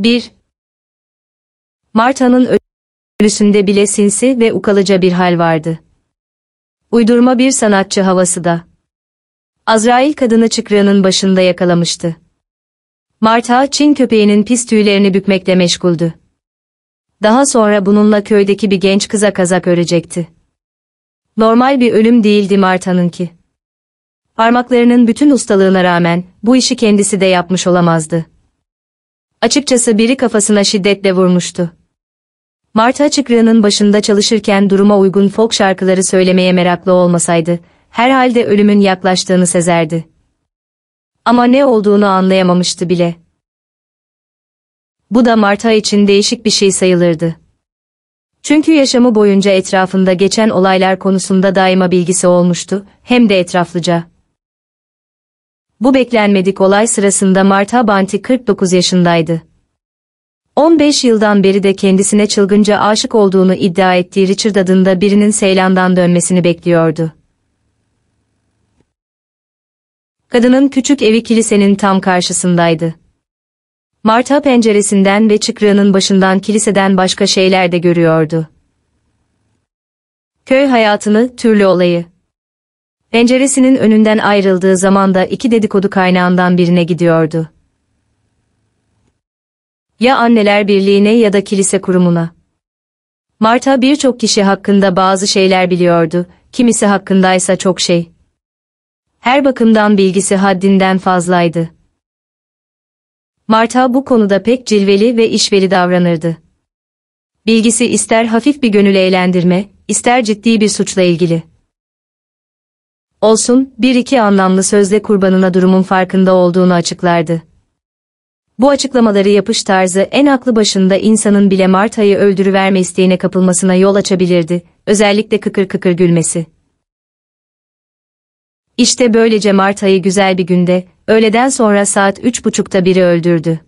1. Marta'nın ölüsünde bile sinsi ve ukalıca bir hal vardı. Uydurma bir sanatçı havası da. Azrail kadını çıkrığının başında yakalamıştı. Marta, Çin köpeğinin pis tüylerini bükmekle meşguldü. Daha sonra bununla köydeki bir genç kıza kazak örecekti. Normal bir ölüm değildi Marta'nınki. Parmaklarının bütün ustalığına rağmen bu işi kendisi de yapmış olamazdı. Açıkçası biri kafasına şiddetle vurmuştu. Marta Çıkrı'nın başında çalışırken duruma uygun folk şarkıları söylemeye meraklı olmasaydı, herhalde ölümün yaklaştığını sezerdi. Ama ne olduğunu anlayamamıştı bile. Bu da Marta için değişik bir şey sayılırdı. Çünkü yaşamı boyunca etrafında geçen olaylar konusunda daima bilgisi olmuştu, hem de etraflıca. Bu beklenmedik olay sırasında Marta Banti 49 yaşındaydı. 15 yıldan beri de kendisine çılgınca aşık olduğunu iddia ettiği Richard adında birinin Seylan'dan dönmesini bekliyordu. Kadının küçük evi kilisenin tam karşısındaydı. Marta penceresinden ve çıkrığının başından kiliseden başka şeyler de görüyordu. Köy hayatını, türlü olayı. Penceresinin önünden ayrıldığı zaman da iki dedikodu kaynağından birine gidiyordu. Ya anneler birliğine ya da kilise kurumuna. Marta birçok kişi hakkında bazı şeyler biliyordu, kimisi hakkındaysa çok şey. Her bakımdan bilgisi haddinden fazlaydı. Marta bu konuda pek cilveli ve işveli davranırdı. Bilgisi ister hafif bir gönül eğlendirme, ister ciddi bir suçla ilgili. Olsun, bir iki anlamlı sözle kurbanına durumun farkında olduğunu açıklardı. Bu açıklamaları yapış tarzı en aklı başında insanın bile Marta'yı öldürüverme isteğine kapılmasına yol açabilirdi, özellikle kıkır kıkır gülmesi. İşte böylece Marta'yı güzel bir günde, öğleden sonra saat üç buçukta biri öldürdü.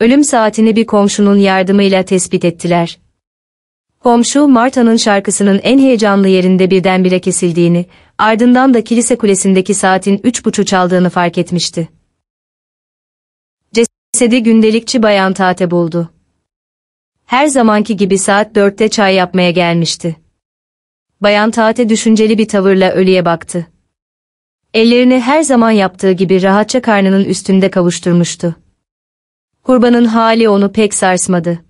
Ölüm saatini bir komşunun yardımıyla tespit ettiler. Komşu Marta'nın şarkısının en heyecanlı yerinde birdenbire kesildiğini, ardından da kilise kulesindeki saatin üç buçu çaldığını fark etmişti. Cesedi gündelikçi bayan Tate buldu. Her zamanki gibi saat dörtte çay yapmaya gelmişti. Bayan Tate düşünceli bir tavırla ölüye baktı. Ellerini her zaman yaptığı gibi rahatça karnının üstünde kavuşturmuştu. Kurbanın hali onu pek sarsmadı.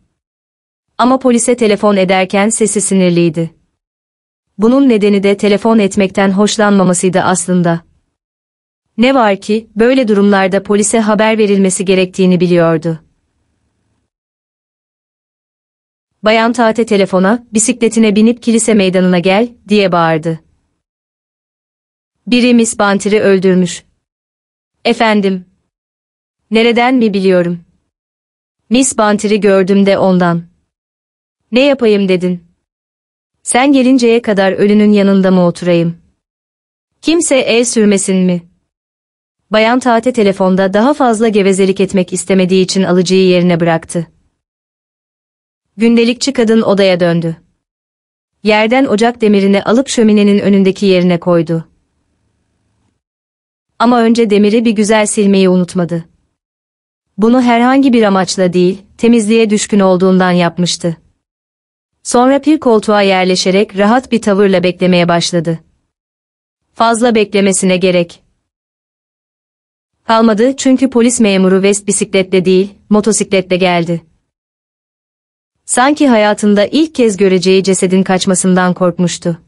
Ama polise telefon ederken sesi sinirliydi. Bunun nedeni de telefon etmekten hoşlanmamasıydı aslında. Ne var ki, böyle durumlarda polise haber verilmesi gerektiğini biliyordu. Bayan Tate telefona, bisikletine binip kilise meydanına gel, diye bağırdı. Biri Miss Banter'i öldürmüş. Efendim. Nereden mi biliyorum? Miss Banter'i gördüm de ondan. Ne yapayım dedin? Sen gelinceye kadar ölünün yanında mı oturayım? Kimse el sürmesin mi? Bayan Tate telefonda daha fazla gevezelik etmek istemediği için alıcıyı yerine bıraktı. Gündelikçi kadın odaya döndü. Yerden ocak demirini alıp şöminenin önündeki yerine koydu. Ama önce demiri bir güzel silmeyi unutmadı. Bunu herhangi bir amaçla değil, temizliğe düşkün olduğundan yapmıştı. Sonra bir koltuğa yerleşerek rahat bir tavırla beklemeye başladı. Fazla beklemesine gerek. Kalmadı çünkü polis memuru West bisikletle değil, motosikletle geldi. Sanki hayatında ilk kez göreceği cesedin kaçmasından korkmuştu.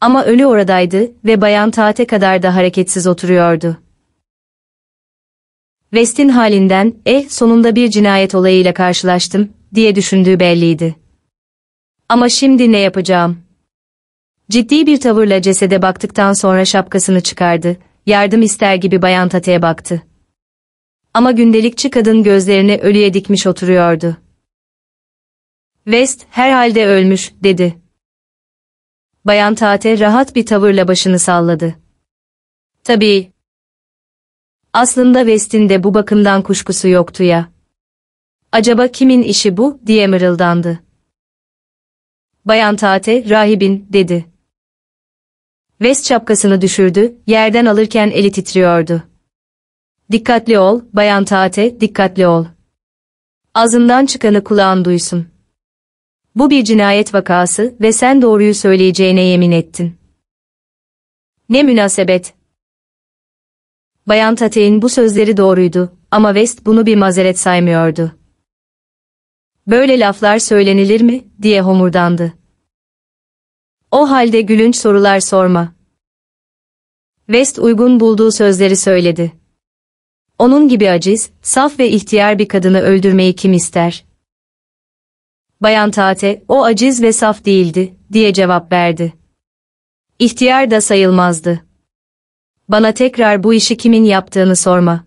Ama ölü oradaydı ve bayan Tate kadar da hareketsiz oturuyordu. West'in halinden, eh sonunda bir cinayet olayıyla karşılaştım, diye düşündüğü belliydi. Ama şimdi ne yapacağım? Ciddi bir tavırla cesede baktıktan sonra şapkasını çıkardı, yardım ister gibi bayan Tate'ye baktı. Ama gündelikçi kadın gözlerini ölüye dikmiş oturuyordu. West, herhalde ölmüş, dedi. Bayan Tate rahat bir tavırla başını salladı. Tabii. Aslında West'in de bu bakımdan kuşkusu yoktu ya. Acaba kimin işi bu, diye mırıldandı. Bayan Tate, rahibin, dedi. West şapkasını düşürdü, yerden alırken eli titriyordu. Dikkatli ol, Bayan Tate, dikkatli ol. Ağzından çıkanı kulağın duysun. Bu bir cinayet vakası ve sen doğruyu söyleyeceğine yemin ettin. Ne münasebet. Bayan Tate'in bu sözleri doğruydu ama West bunu bir mazeret saymıyordu. Böyle laflar söylenilir mi, diye homurdandı. O halde gülünç sorular sorma. West uygun bulduğu sözleri söyledi. Onun gibi aciz, saf ve ihtiyar bir kadını öldürmeyi kim ister? Bayan Tate, o aciz ve saf değildi, diye cevap verdi. İhtiyar da sayılmazdı. Bana tekrar bu işi kimin yaptığını sorma.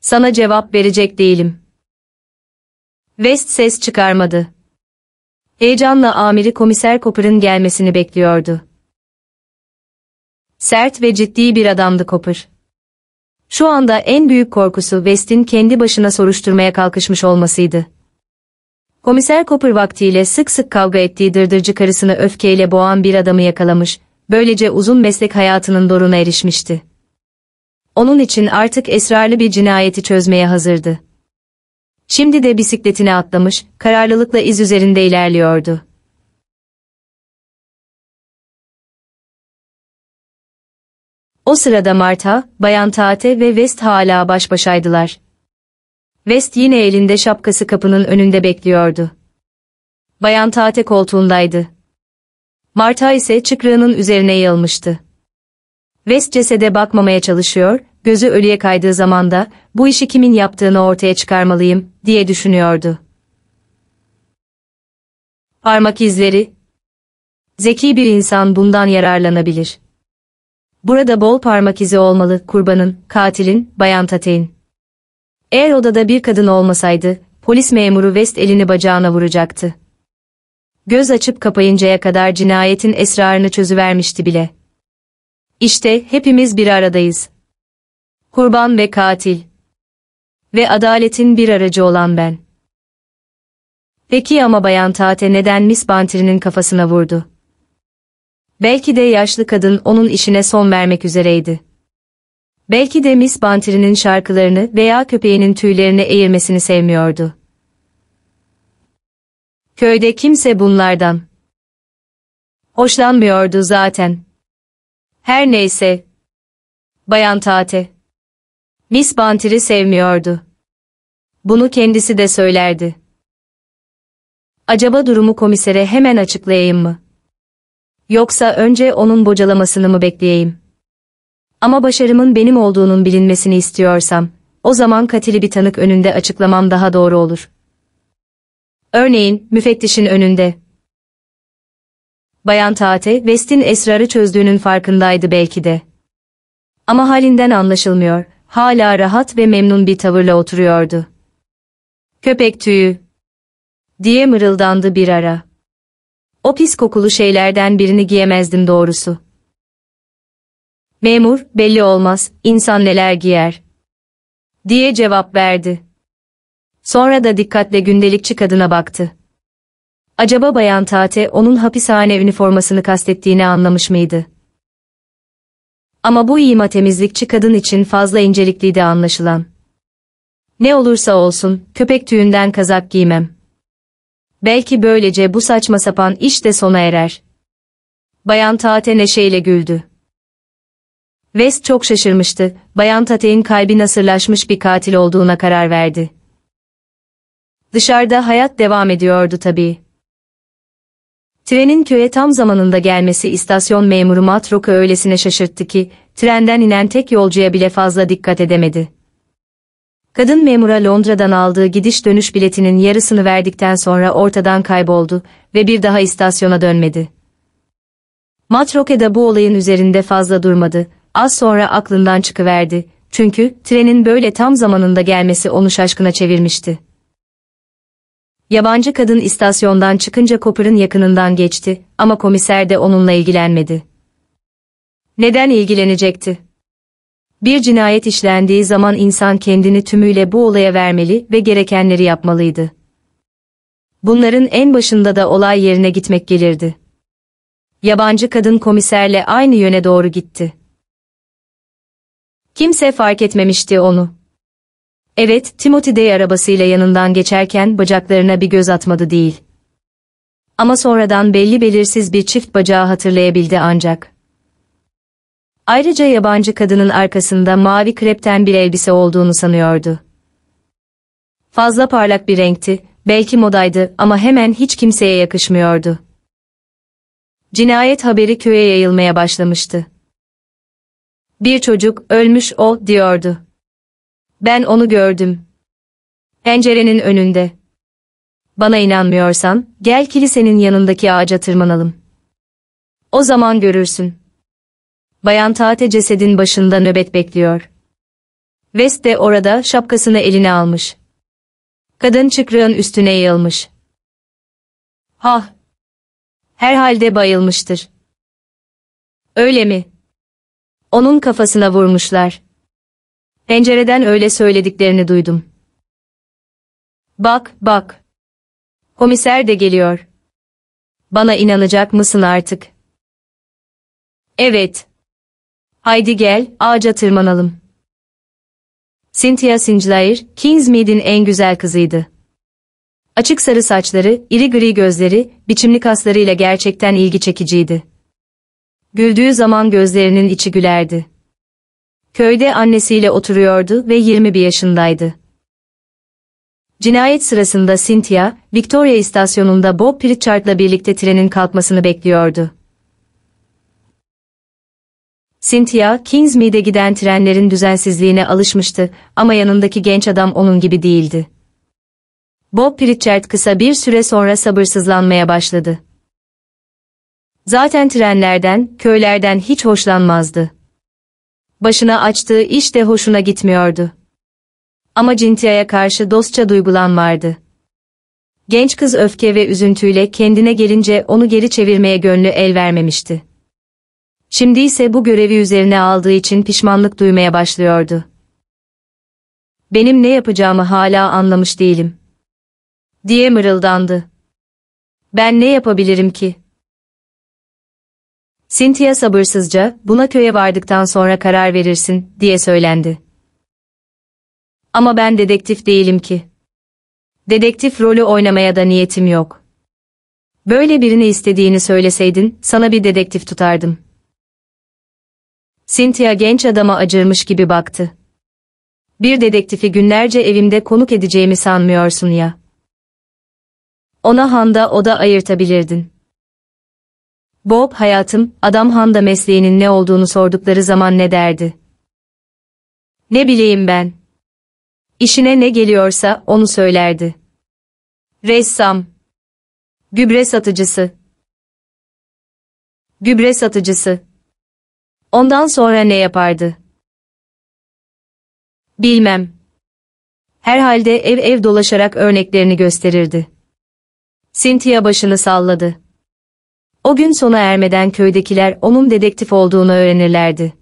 Sana cevap verecek değilim. West ses çıkarmadı. Heyecanla amiri komiser Copper'ın gelmesini bekliyordu. Sert ve ciddi bir adamdı Copper. Şu anda en büyük korkusu West'in kendi başına soruşturmaya kalkışmış olmasıydı. Komiser Copper vaktiyle sık sık kavga ettiği dırdırcı karısını öfkeyle boğan bir adamı yakalamış, böylece uzun meslek hayatının doruna erişmişti. Onun için artık esrarlı bir cinayeti çözmeye hazırdı. Şimdi de bisikletine atlamış, kararlılıkla iz üzerinde ilerliyordu. O sırada Marta, Bayan Tate ve West hala baş başaydılar. West yine elinde şapkası kapının önünde bekliyordu. Bayan Tate koltuğundaydı. Marta ise çıkrığının üzerine yığılmıştı. West cesede bakmamaya çalışıyor, gözü ölüye kaydığı zamanda, bu işi kimin yaptığını ortaya çıkarmalıyım, diye düşünüyordu. Parmak izleri. Zeki bir insan bundan yararlanabilir. Burada bol parmak izi olmalı, kurbanın, katilin, bayan Tate'in. Eğer odada bir kadın olmasaydı, polis memuru West elini bacağına vuracaktı. Göz açıp kapayıncaya kadar cinayetin esrarını çözüvermişti bile. İşte hepimiz bir aradayız. Kurban ve katil. Ve adaletin bir aracı olan ben. Peki ama Bayan Tate neden Miss Banter'in kafasına vurdu? Belki de yaşlı kadın onun işine son vermek üzereydi. Belki de Miss Banter'in şarkılarını veya köpeğinin tüylerini eğirmesini sevmiyordu. Köyde kimse bunlardan hoşlanmıyordu zaten. Her neyse. Bayan Tate. Miss Banter'i sevmiyordu. Bunu kendisi de söylerdi. Acaba durumu komisere hemen açıklayayım mı? Yoksa önce onun bocalamasını mı bekleyeyim? Ama başarımın benim olduğunun bilinmesini istiyorsam, o zaman katili bir tanık önünde açıklamam daha doğru olur. Örneğin, müfettişin önünde. Bayan Tate, West'in esrarı çözdüğünün farkındaydı belki de. Ama halinden anlaşılmıyor, hala rahat ve memnun bir tavırla oturuyordu. Köpek tüyü, diye mırıldandı bir ara. O pis kokulu şeylerden birini giyemezdim doğrusu. Memur, belli olmaz, insan neler giyer. Diye cevap verdi. Sonra da dikkatle gündelikçi kadına baktı. Acaba Bayan Tate onun hapishane üniformasını kastettiğini anlamış mıydı? Ama bu ima temizlikçi kadın için fazla incelikliydi anlaşılan. Ne olursa olsun, köpek tüyünden kazak giymem. Belki böylece bu saçma sapan iş de sona erer. Bayan Tate neşeyle güldü. West çok şaşırmıştı, Bayan Tate'in kalbi nasırlaşmış bir katil olduğuna karar verdi. Dışarıda hayat devam ediyordu tabii. Trenin köye tam zamanında gelmesi istasyon memuru Matrok'u öylesine şaşırttı ki, trenden inen tek yolcuya bile fazla dikkat edemedi. Kadın memura Londra'dan aldığı gidiş dönüş biletinin yarısını verdikten sonra ortadan kayboldu ve bir daha istasyona dönmedi. Matroke da bu olayın üzerinde fazla durmadı, az sonra aklından çıkıverdi, çünkü trenin böyle tam zamanında gelmesi onu şaşkına çevirmişti. Yabancı kadın istasyondan çıkınca Copper'ın yakınından geçti ama komiser de onunla ilgilenmedi. Neden ilgilenecekti? Bir cinayet işlendiği zaman insan kendini tümüyle bu olaya vermeli ve gerekenleri yapmalıydı. Bunların en başında da olay yerine gitmek gelirdi. Yabancı kadın komiserle aynı yöne doğru gitti. Kimse fark etmemişti onu. Evet, Timothy Day arabasıyla yanından geçerken bacaklarına bir göz atmadı değil. Ama sonradan belli belirsiz bir çift bacağı hatırlayabildi ancak. Ayrıca yabancı kadının arkasında mavi krepten bir elbise olduğunu sanıyordu. Fazla parlak bir renkti, belki modaydı ama hemen hiç kimseye yakışmıyordu. Cinayet haberi köye yayılmaya başlamıştı. Bir çocuk ölmüş o diyordu. Ben onu gördüm. Pencerenin önünde. Bana inanmıyorsan gel kilisenin yanındaki ağaca tırmanalım. O zaman görürsün. Bayan Tate cesedin başında nöbet bekliyor. West de orada şapkasını eline almış. Kadın çıkrığın üstüne yığılmış. Ha. Herhalde bayılmıştır. Öyle mi? Onun kafasına vurmuşlar. Pencereden öyle söylediklerini duydum. Bak, bak. Komiser de geliyor. Bana inanacak mısın artık? Evet. Haydi gel, ağaca tırmanalım. Cynthia Sinclair, Kingsmead'in en güzel kızıydı. Açık sarı saçları, iri gri gözleri, biçimli kaslarıyla gerçekten ilgi çekiciydi. Güldüğü zaman gözlerinin içi gülerdi. Köyde annesiyle oturuyordu ve 21 yaşındaydı. Cinayet sırasında Cynthia, Victoria istasyonunda Bob Pritchard'la birlikte trenin kalkmasını bekliyordu. Cynthia, Kingsmead'e giden trenlerin düzensizliğine alışmıştı ama yanındaki genç adam onun gibi değildi. Bob Pritchard kısa bir süre sonra sabırsızlanmaya başladı. Zaten trenlerden, köylerden hiç hoşlanmazdı. Başına açtığı iş de hoşuna gitmiyordu. Ama Cynthia'ya karşı dostça duygulan vardı. Genç kız öfke ve üzüntüyle kendine gelince onu geri çevirmeye gönlü el vermemişti. Şimdi ise bu görevi üzerine aldığı için pişmanlık duymaya başlıyordu. Benim ne yapacağımı hala anlamış değilim. Diye mırıldandı. Ben ne yapabilirim ki? Cynthia sabırsızca, buna köye vardıktan sonra karar verirsin, diye söylendi. Ama ben dedektif değilim ki. Dedektif rolü oynamaya da niyetim yok. Böyle birini istediğini söyleseydin, sana bir dedektif tutardım. Cynthia genç adama acırmış gibi baktı. Bir dedektifi günlerce evimde konuk edeceğimi sanmıyorsun ya. Ona Handa oda ayırtabilirdin. Bob hayatım, adam Handa mesleğinin ne olduğunu sordukları zaman ne derdi? Ne bileyim ben. İşine ne geliyorsa onu söylerdi. Ressam. Gübre satıcısı. Gübre satıcısı. Ondan sonra ne yapardı? Bilmem. Herhalde ev ev dolaşarak örneklerini gösterirdi. Cynthia başını salladı. O gün sona ermeden köydekiler onun dedektif olduğunu öğrenirlerdi.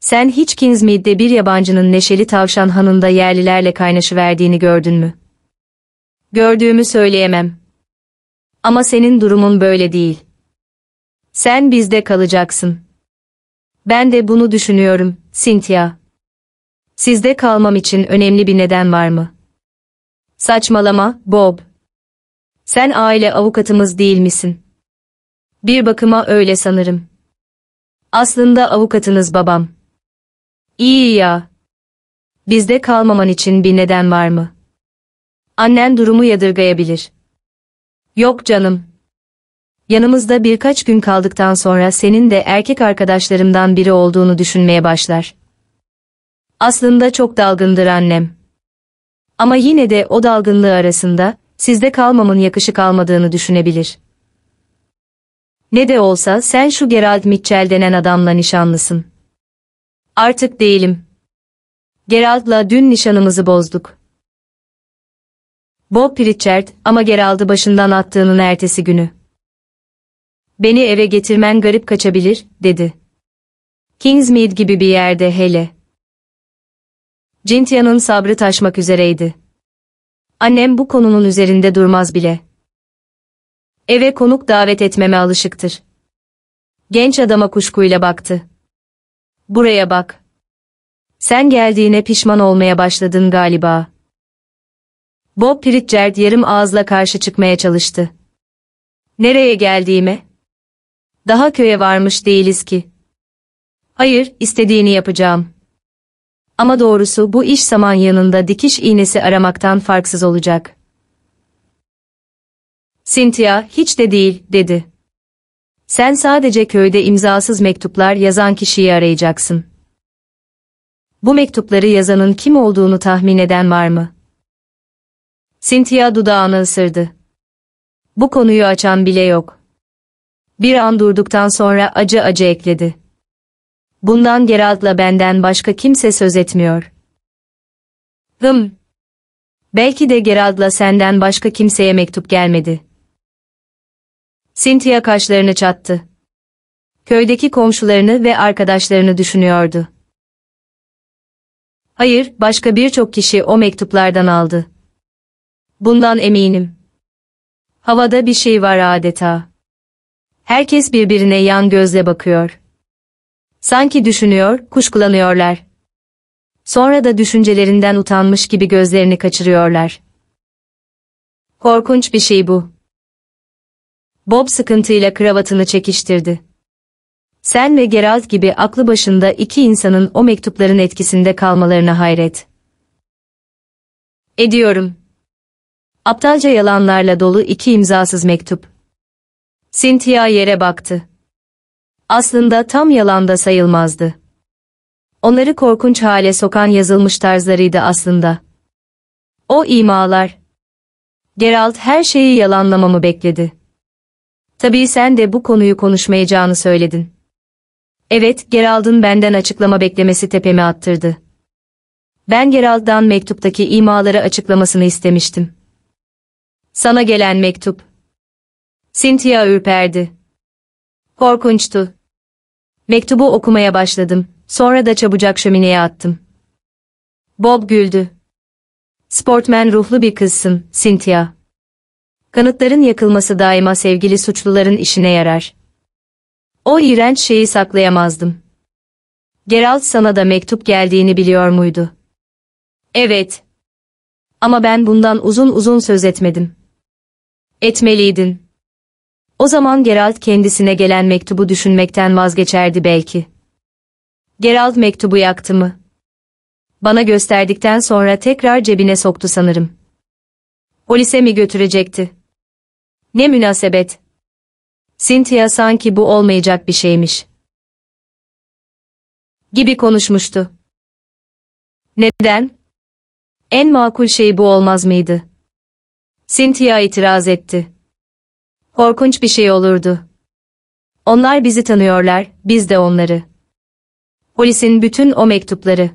Sen hiç Kingsmead'de bir yabancının neşeli tavşan hanında yerlilerle kaynaşıverdiğini gördün mü? Gördüğümü söyleyemem. Ama senin durumun böyle değil. Sen bizde kalacaksın. Ben de bunu düşünüyorum, Cynthia. Sizde kalmam için önemli bir neden var mı? Saçmalama, Bob. Sen aile avukatımız değil misin? Bir bakıma öyle sanırım. Aslında avukatınız babam. İyi ya. Bizde kalmaman için bir neden var mı? Annen durumu yadırgayabilir. Yok canım. Yanımızda birkaç gün kaldıktan sonra senin de erkek arkadaşlarımdan biri olduğunu düşünmeye başlar. Aslında çok dalgındır annem. Ama yine de o dalgınlığı arasında sizde kalmamın yakışık almadığını düşünebilir. Ne de olsa sen şu Gerald Mitchell denen adamla nişanlısın. Artık değilim. Gerald'la dün nişanımızı bozduk. Bob Pritchard ama Gerald'ı başından attığının ertesi günü. Beni eve getirmen garip kaçabilir, dedi. Kingsmead gibi bir yerde hele. Cynthia'nın sabrı taşmak üzereydi. Annem bu konunun üzerinde durmaz bile. Eve konuk davet etmeme alışıktır. Genç adama kuşkuyla baktı. Buraya bak. Sen geldiğine pişman olmaya başladın galiba. Bob Pritchard yarım ağızla karşı çıkmaya çalıştı. Nereye geldiğime? Daha köye varmış değiliz ki. Hayır, istediğini yapacağım. Ama doğrusu bu iş saman yanında dikiş iğnesi aramaktan farksız olacak. Cynthia, hiç de değil, dedi. Sen sadece köyde imzasız mektuplar yazan kişiyi arayacaksın. Bu mektupları yazanın kim olduğunu tahmin eden var mı? Cynthia dudağını ısırdı. Bu konuyu açan bile yok. Bir an durduktan sonra acı acı ekledi. Bundan Geralt'la benden başka kimse söz etmiyor. Hım. Belki de Geralt'la senden başka kimseye mektup gelmedi. Cynthia kaşlarını çattı. Köydeki komşularını ve arkadaşlarını düşünüyordu. Hayır, başka birçok kişi o mektuplardan aldı. Bundan eminim. Havada bir şey var adeta. Herkes birbirine yan gözle bakıyor. Sanki düşünüyor, kuşkulanıyorlar. Sonra da düşüncelerinden utanmış gibi gözlerini kaçırıyorlar. Korkunç bir şey bu. Bob sıkıntıyla kravatını çekiştirdi. Sen ve Geralt gibi aklı başında iki insanın o mektupların etkisinde kalmalarına hayret. Ediyorum. Aptalca yalanlarla dolu iki imzasız mektup. Cynthia yere baktı. Aslında tam yalanda sayılmazdı. Onları korkunç hale sokan yazılmış tarzlarıydı aslında. O imalar. Geralt her şeyi yalanlamamı bekledi. Tabii sen de bu konuyu konuşmayacağını söyledin. Evet, Geralt'ın benden açıklama beklemesi tepemi attırdı. Ben Geralt'dan mektuptaki imaları açıklamasını istemiştim. Sana gelen mektup. Cynthia ürperdi. Korkunçtu. Mektubu okumaya başladım, sonra da çabucak şömineye attım. Bob güldü. Sportman ruhlu bir kızsın, Cynthia. Kanıtların yakılması daima sevgili suçluların işine yarar. O iğrenç şeyi saklayamazdım. Geralt sana da mektup geldiğini biliyor muydu? Evet. Ama ben bundan uzun uzun söz etmedim. Etmeliydin. O zaman Geralt kendisine gelen mektubu düşünmekten vazgeçerdi belki. Geralt mektubu yaktı mı? Bana gösterdikten sonra tekrar cebine soktu sanırım. Polise mi götürecekti? Ne münasebet. Cynthia sanki bu olmayacak bir şeymiş. Gibi konuşmuştu. Neden? En makul şey bu olmaz mıydı? Cynthia itiraz etti. Korkunç bir şey olurdu. Onlar bizi tanıyorlar, biz de onları. Polisin bütün o mektupları.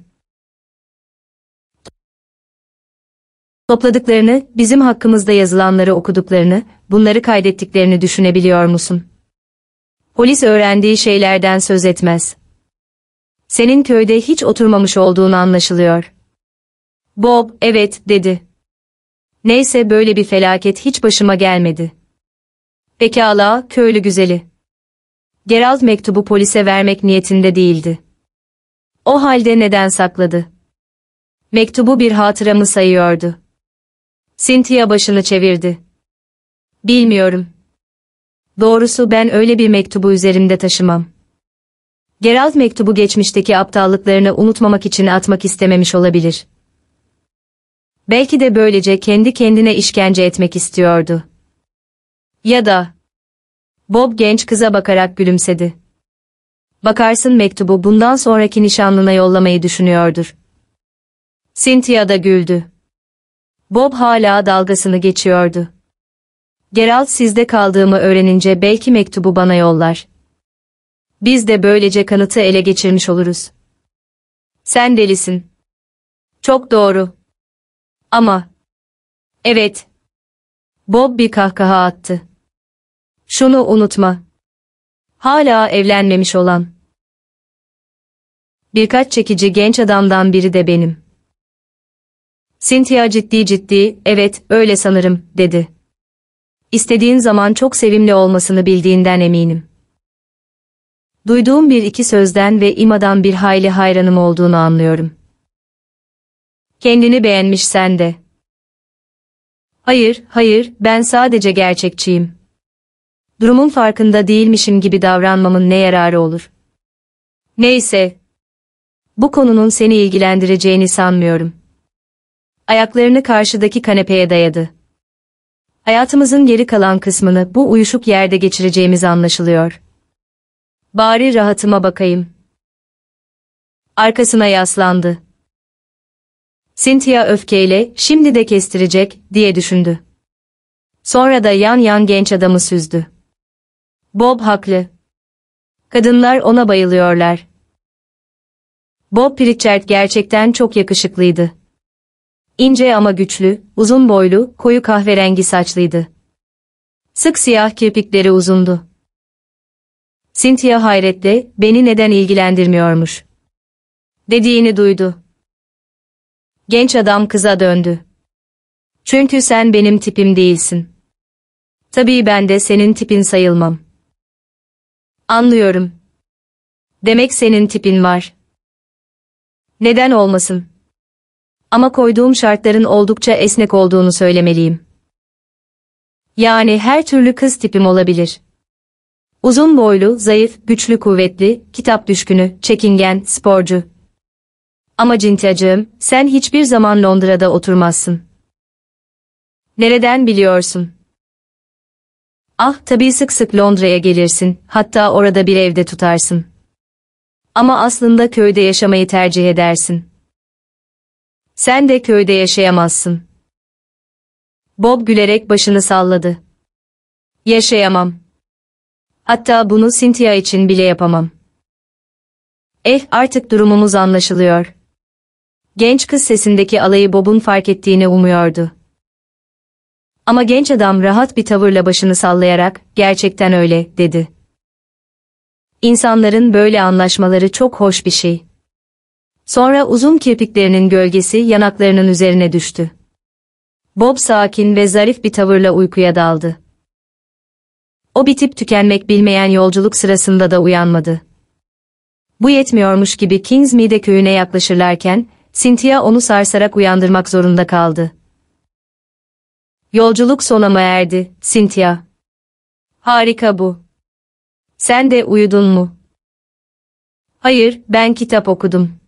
Topladıklarını, bizim hakkımızda yazılanları okuduklarını, bunları kaydettiklerini düşünebiliyor musun? Polis öğrendiği şeylerden söz etmez. Senin köyde hiç oturmamış olduğunu anlaşılıyor. Bob, evet, dedi. Neyse böyle bir felaket hiç başıma gelmedi. Pekala, köylü güzeli. Geralt mektubu polise vermek niyetinde değildi. O halde neden sakladı? Mektubu bir hatıra mı sayıyordu? Cynthia başını çevirdi. Bilmiyorum. Doğrusu ben öyle bir mektubu üzerimde taşımam. Geralt mektubu geçmişteki aptallıklarını unutmamak için atmak istememiş olabilir. Belki de böylece kendi kendine işkence etmek istiyordu. Ya da... Bob genç kıza bakarak gülümsedi. Bakarsın mektubu bundan sonraki nişanlına yollamayı düşünüyordur. Cynthia da güldü. Bob hala dalgasını geçiyordu. Geralt sizde kaldığımı öğrenince belki mektubu bana yollar. Biz de böylece kanıtı ele geçirmiş oluruz. Sen delisin. Çok doğru. Ama... Evet. Bob bir kahkaha attı. Şunu unutma. Hala evlenmemiş olan. Birkaç çekici genç adamdan biri de benim. Cynthia ciddi ciddi, evet, öyle sanırım, dedi. İstediğin zaman çok sevimli olmasını bildiğinden eminim. Duyduğum bir iki sözden ve imadan bir hayli hayranım olduğunu anlıyorum. Kendini beğenmişsen de. Hayır, hayır, ben sadece gerçekçiyim. Durumun farkında değilmişim gibi davranmamın ne yararı olur? Neyse. Bu konunun seni ilgilendireceğini sanmıyorum. Ayaklarını karşıdaki kanepeye dayadı. Hayatımızın geri kalan kısmını bu uyuşuk yerde geçireceğimiz anlaşılıyor. Bari rahatıma bakayım. Arkasına yaslandı. Cynthia öfkeyle, şimdi de kestirecek, diye düşündü. Sonra da yan yan genç adamı süzdü. Bob haklı. Kadınlar ona bayılıyorlar. Bob Pritchard gerçekten çok yakışıklıydı. İnce ama güçlü, uzun boylu, koyu kahverengi saçlıydı. Sık siyah kirpikleri uzundu. Cynthia hayretle, beni neden ilgilendirmiyormuş. Dediğini duydu. Genç adam kıza döndü. Çünkü sen benim tipim değilsin. Tabii ben de senin tipin sayılmam. Anlıyorum. Demek senin tipin var. Neden olmasın? Ama koyduğum şartların oldukça esnek olduğunu söylemeliyim. Yani her türlü kız tipim olabilir. Uzun boylu, zayıf, güçlü kuvvetli, kitap düşkünü, çekingen, sporcu. Ama Cintiyacığım, sen hiçbir zaman Londra'da oturmazsın. Nereden biliyorsun? Ah, tabii sık sık Londra'ya gelirsin, hatta orada bir evde tutarsın. Ama aslında köyde yaşamayı tercih edersin. Sen de köyde yaşayamazsın. Bob gülerek başını salladı. Yaşayamam. Hatta bunu Cynthia için bile yapamam. Eh, artık durumumuz anlaşılıyor. Genç kız sesindeki alayı Bob'un fark ettiğini umuyordu. Ama genç adam rahat bir tavırla başını sallayarak, gerçekten öyle, dedi. İnsanların böyle anlaşmaları çok hoş bir şey. Sonra uzun kirpiklerinin gölgesi yanaklarının üzerine düştü. Bob sakin ve zarif bir tavırla uykuya daldı. O bitip tükenmek bilmeyen yolculuk sırasında da uyanmadı. Bu yetmiyormuş gibi Kingsmeade köyüne yaklaşırlarken, Cynthia onu sarsarak uyandırmak zorunda kaldı. Yolculuk sona erdi, Cynthia? Harika bu. Sen de uyudun mu? Hayır, ben kitap okudum.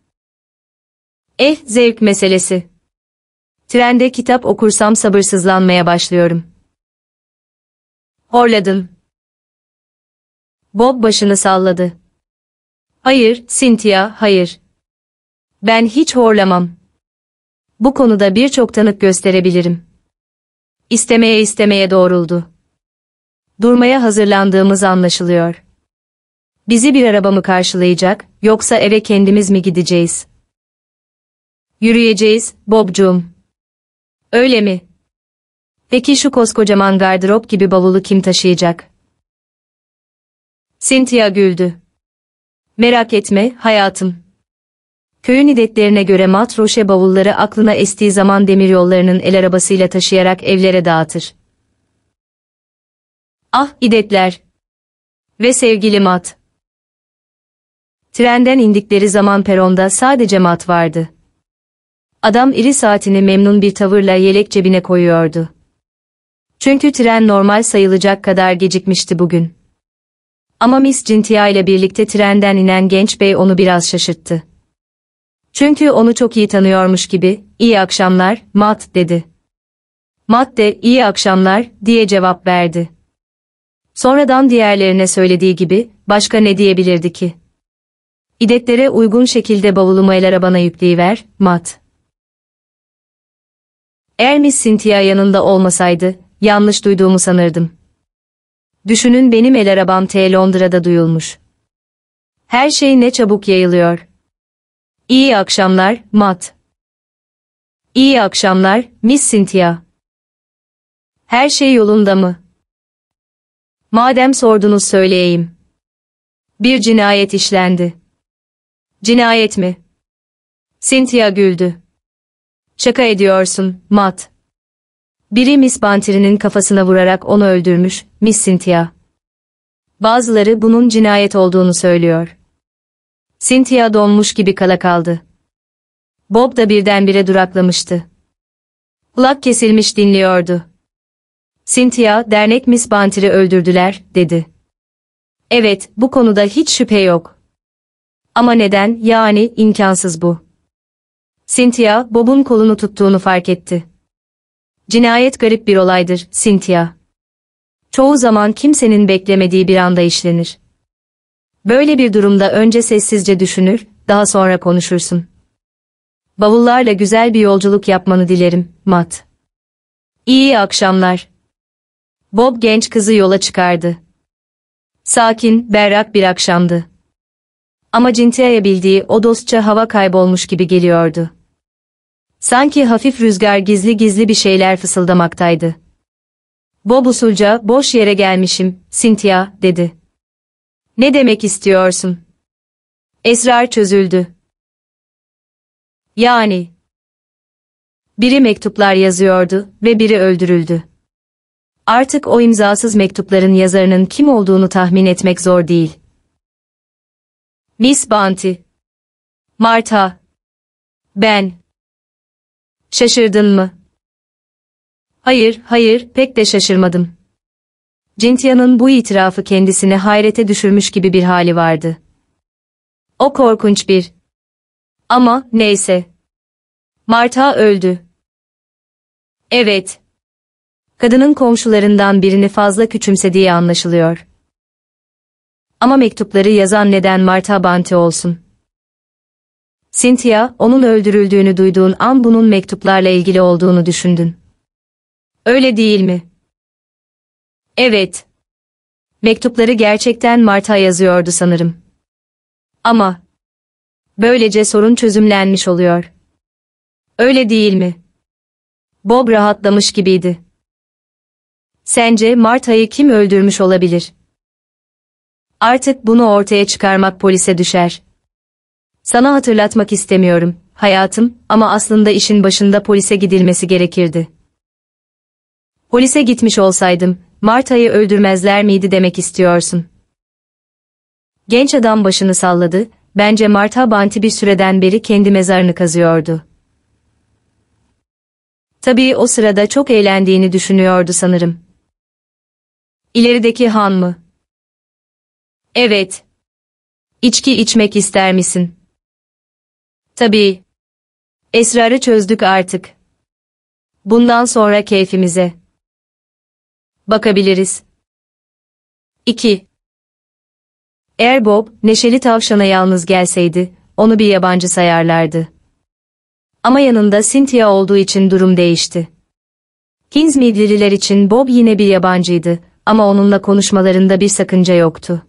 Eh, zevk meselesi. Trende kitap okursam sabırsızlanmaya başlıyorum. Horladın. Bob başını salladı. Hayır, Cynthia, hayır. Ben hiç horlamam. Bu konuda birçok tanık gösterebilirim. İstemeye istemeye doğruldu. Durmaya hazırlandığımız anlaşılıyor. Bizi bir araba mı karşılayacak, yoksa eve kendimiz mi gideceğiz? Yürüyeceğiz, Bobcuğum. Öyle mi? Peki şu koskocaman gardırop gibi bavulu kim taşıyacak? Cynthia güldü. Merak etme, hayatım. Köyün idetlerine göre matroşe bavulları aklına estiği zaman demiryollarının el arabasıyla taşıyarak evlere dağıtır. Ah, idetler! Ve sevgili Mat. Trenden indikleri zaman peronda sadece Mat vardı. Adam iri saatini memnun bir tavırla yelek cebine koyuyordu. Çünkü tren normal sayılacak kadar gecikmişti bugün. Ama Miss Cynthia ile birlikte trenden inen genç bey onu biraz şaşırttı. Çünkü onu çok iyi tanıyormuş gibi, iyi akşamlar, Matt dedi. Matt de, iyi akşamlar, diye cevap verdi. Sonradan diğerlerine söylediği gibi, başka ne diyebilirdi ki? İdetlere uygun şekilde bavulumu el arabana yükleyiver, Matt. Eğer Miss Cynthia yanında olmasaydı, yanlış duyduğumu sanırdım. Düşünün benim el arabam T Londra'da duyulmuş. Her şey ne çabuk yayılıyor. İyi akşamlar, Matt. İyi akşamlar, Miss Cynthia. Her şey yolunda mı? Madem sordunuz söyleyeyim. Bir cinayet işlendi. Cinayet mi? Cynthia güldü. Şaka ediyorsun, Matt. Biri Miss Banter'in kafasına vurarak onu öldürmüş, Miss Cynthia. Bazıları bunun cinayet olduğunu söylüyor. Cynthia donmuş gibi kala kaldı. Bob da birdenbire duraklamıştı. Kulak kesilmiş dinliyordu. Cynthia, dernek Miss Banter'ı öldürdüler, dedi. Evet, bu konuda hiç şüphe yok. Ama neden, yani, imkansız bu. Cynthia, Bob'un kolunu tuttuğunu fark etti. Cinayet garip bir olaydır, Cynthia. Çoğu zaman kimsenin beklemediği bir anda işlenir. Böyle bir durumda önce sessizce düşünür, daha sonra konuşursun. Bavullarla güzel bir yolculuk yapmanı dilerim, Matt. İyi akşamlar. Bob genç kızı yola çıkardı. Sakin, berrak bir akşamdı. Ama Cintia'ya bildiği o dostça hava kaybolmuş gibi geliyordu. Sanki hafif rüzgar gizli gizli bir şeyler fısıldamaktaydı. Bob usulca, boş yere gelmişim, Cynthia, dedi. Ne demek istiyorsun? Esrar çözüldü. Yani. Biri mektuplar yazıyordu ve biri öldürüldü. Artık o imzasız mektupların yazarının kim olduğunu tahmin etmek zor değil. Miss Bounty. Martha. Ben. Şaşırdın mı? Hayır, hayır, pek de şaşırmadım. Cintia'nın bu itirafı kendisini hayrete düşürmüş gibi bir hali vardı. O korkunç bir. Ama, neyse. Marta öldü. Evet. Kadının komşularından birini fazla küçümsediği anlaşılıyor. Ama mektupları yazan neden Marta Bante olsun? Cynthia, onun öldürüldüğünü duyduğun an bunun mektuplarla ilgili olduğunu düşündün. Öyle değil mi? Evet. Mektupları gerçekten Marta yazıyordu sanırım. Ama böylece sorun çözümlenmiş oluyor. Öyle değil mi? Bob rahatlamış gibiydi. Sence Marta'yı kim öldürmüş olabilir? Artık bunu ortaya çıkarmak polise düşer. Sana hatırlatmak istemiyorum, hayatım, ama aslında işin başında polise gidilmesi gerekirdi. Polise gitmiş olsaydım, Marta'yı öldürmezler miydi demek istiyorsun. Genç adam başını salladı, bence Marta Banti bir süreden beri kendi mezarını kazıyordu. Tabii o sırada çok eğlendiğini düşünüyordu sanırım. İlerideki han mı? Evet. İçki içmek ister misin? Tabii. Esrarı çözdük artık. Bundan sonra keyfimize. Bakabiliriz. 2. Eğer Bob, neşeli tavşana yalnız gelseydi, onu bir yabancı sayarlardı. Ama yanında Cynthia olduğu için durum değişti. Kingsmead'liler için Bob yine bir yabancıydı ama onunla konuşmalarında bir sakınca yoktu.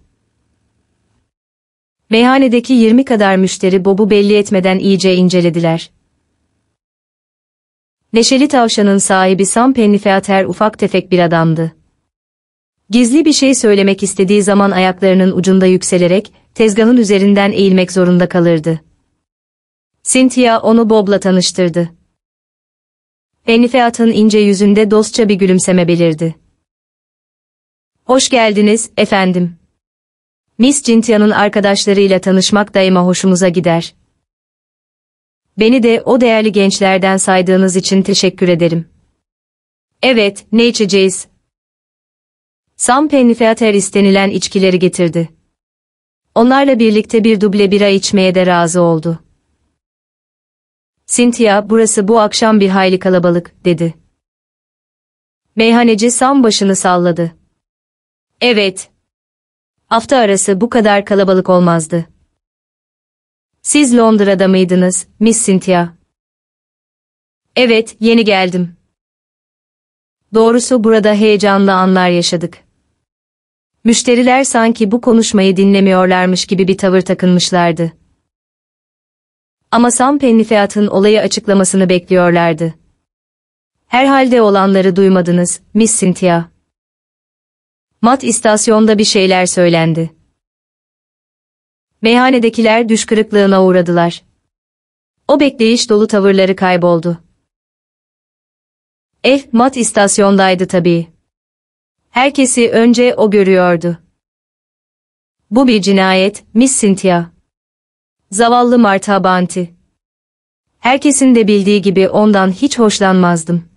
Meyhanedeki 20 kadar müşteri Bob'u belli etmeden iyice incelediler. Neşeli tavşanın sahibi Sam Pennyfeather ufak tefek bir adamdı. Gizli bir şey söylemek istediği zaman ayaklarının ucunda yükselerek, tezgahın üzerinden eğilmek zorunda kalırdı. Cynthia onu Bob'la tanıştırdı. Pennyfeat'ın ince yüzünde dostça bir gülümseme belirdi. Hoş geldiniz, efendim. Miss Cynthia'nın arkadaşlarıyla tanışmak daima hoşumuza gider. Beni de o değerli gençlerden saydığınız için teşekkür ederim. Evet, ne içeceğiz? Sam Pennyfeather istenilen içkileri getirdi. Onlarla birlikte bir duble bira içmeye de razı oldu. Cynthia, burası bu akşam bir hayli kalabalık, dedi. Meyhaneci Sam başını salladı. Evet. Hafta arası bu kadar kalabalık olmazdı. Siz Londra'da mıydınız, Miss Cynthia? Evet, yeni geldim. Doğrusu burada heyecanlı anlar yaşadık. Müşteriler sanki bu konuşmayı dinlemiyorlarmış gibi bir tavır takınmışlardı. Ama Sam Pennyfeat'ın olayı açıklamasını bekliyorlardı. Herhalde olanları duymadınız, Miss Cynthia. Mat istasyonda bir şeyler söylendi. Meyhanedekiler düş kırıklığına uğradılar. O bekleyiş dolu tavırları kayboldu. Eh, Mat istasyondaydı tabii. Herkesi önce o görüyordu. Bu bir cinayet, Miss Cynthia. Zavallı Martha Banti. Herkesin de bildiği gibi ondan hiç hoşlanmazdım.